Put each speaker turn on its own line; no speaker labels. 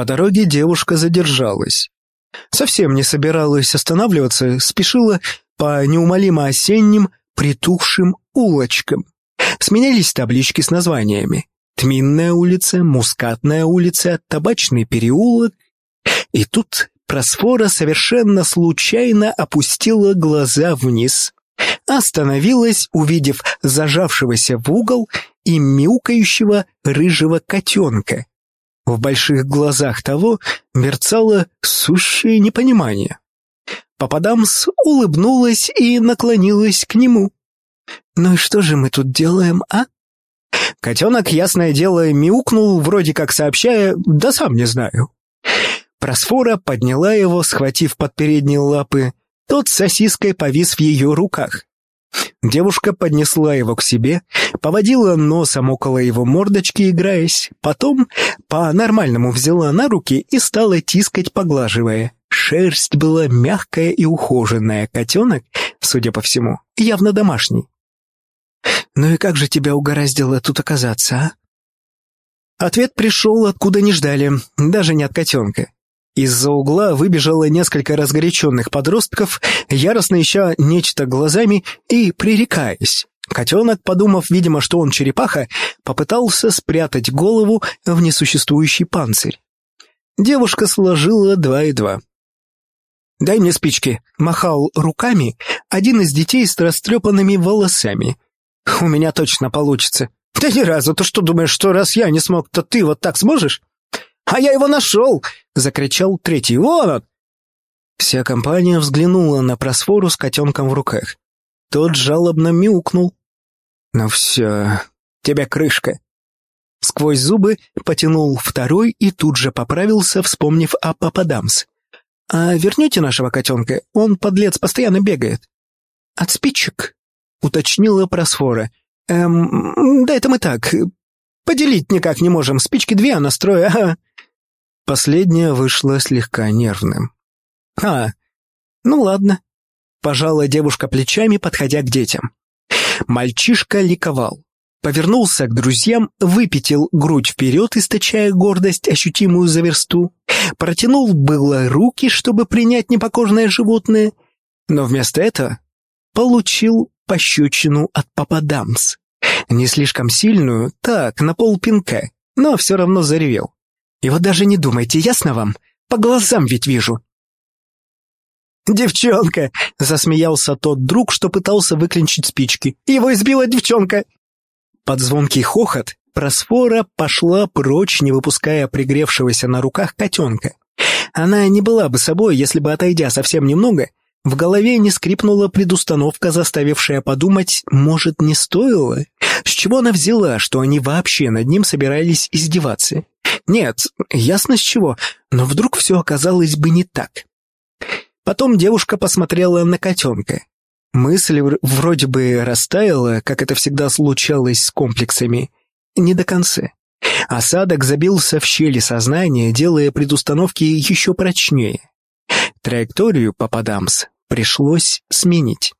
По дороге девушка задержалась. Совсем не собиралась останавливаться, спешила по неумолимо осенним, притухшим улочкам. Сменялись таблички с названиями. Тминная улица, Мускатная улица, Табачный переулок. И тут Просфора совершенно случайно опустила глаза вниз. Остановилась, увидев зажавшегося в угол и мяукающего рыжего котенка. В больших глазах того мерцало сущее непонимание. Попадамс улыбнулась и наклонилась к нему. «Ну и что же мы тут делаем, а?» Котенок, ясное дело, мяукнул, вроде как сообщая «да сам не знаю». Просфора подняла его, схватив под передние лапы. Тот сосиской повис в ее руках. Девушка поднесла его к себе, поводила носом около его мордочки, играясь, потом по-нормальному взяла на руки и стала тискать, поглаживая. Шерсть была мягкая и ухоженная, котенок, судя по всему, явно домашний. «Ну и как же тебя угораздило тут оказаться, а?» Ответ пришел, откуда не ждали, даже не от котенка. Из-за угла выбежало несколько разгоряченных подростков, яростно ища нечто глазами и пререкаясь. Котенок, подумав, видимо, что он черепаха, попытался спрятать голову в несуществующий панцирь. Девушка сложила два и два. «Дай мне спички», — махал руками один из детей с растрепанными волосами. «У меня точно получится». «Да ни разу, ты что думаешь, что раз я не смог, то ты вот так сможешь?» «А я его нашел!» — закричал третий. «Вон он!» Вся компания взглянула на просфору с котенком в руках. Тот жалобно мяукнул. «Ну все, тебя крышка!» Сквозь зубы потянул второй и тут же поправился, вспомнив о Пападамс. «А вернете нашего котенка? Он, подлец, постоянно бегает». «От спичек», — уточнила просфора. «Эм, да это мы так, поделить никак не можем, спички две, а настрой, ага». Последнее вышло слегка нервным. «А, ну ладно», — пожала девушка плечами, подходя к детям. Мальчишка ликовал. Повернулся к друзьям, выпятил грудь вперед, источая гордость, ощутимую за версту. Протянул было руки, чтобы принять непокорное животное, но вместо этого получил пощечину от Пападамс. Не слишком сильную, так, на полпинка, но все равно заревел. И вот даже не думайте, ясно вам? По глазам ведь вижу». «Девчонка!» — засмеялся тот друг, что пытался выклинчить спички. «Его избила девчонка!» Под звонкий хохот просфора пошла прочь, не выпуская пригревшегося на руках котенка. Она не была бы собой, если бы, отойдя совсем немного, в голове не скрипнула предустановка, заставившая подумать, может, не стоило? С чего она взяла, что они вообще над ним собирались издеваться? Нет, ясно с чего, но вдруг все оказалось бы не так. Потом девушка посмотрела на котенка. Мысль вроде бы растаяла, как это всегда случалось с комплексами, не до конца. Осадок забился в щели сознания, делая предустановки еще прочнее. Траекторию Пападамс пришлось сменить.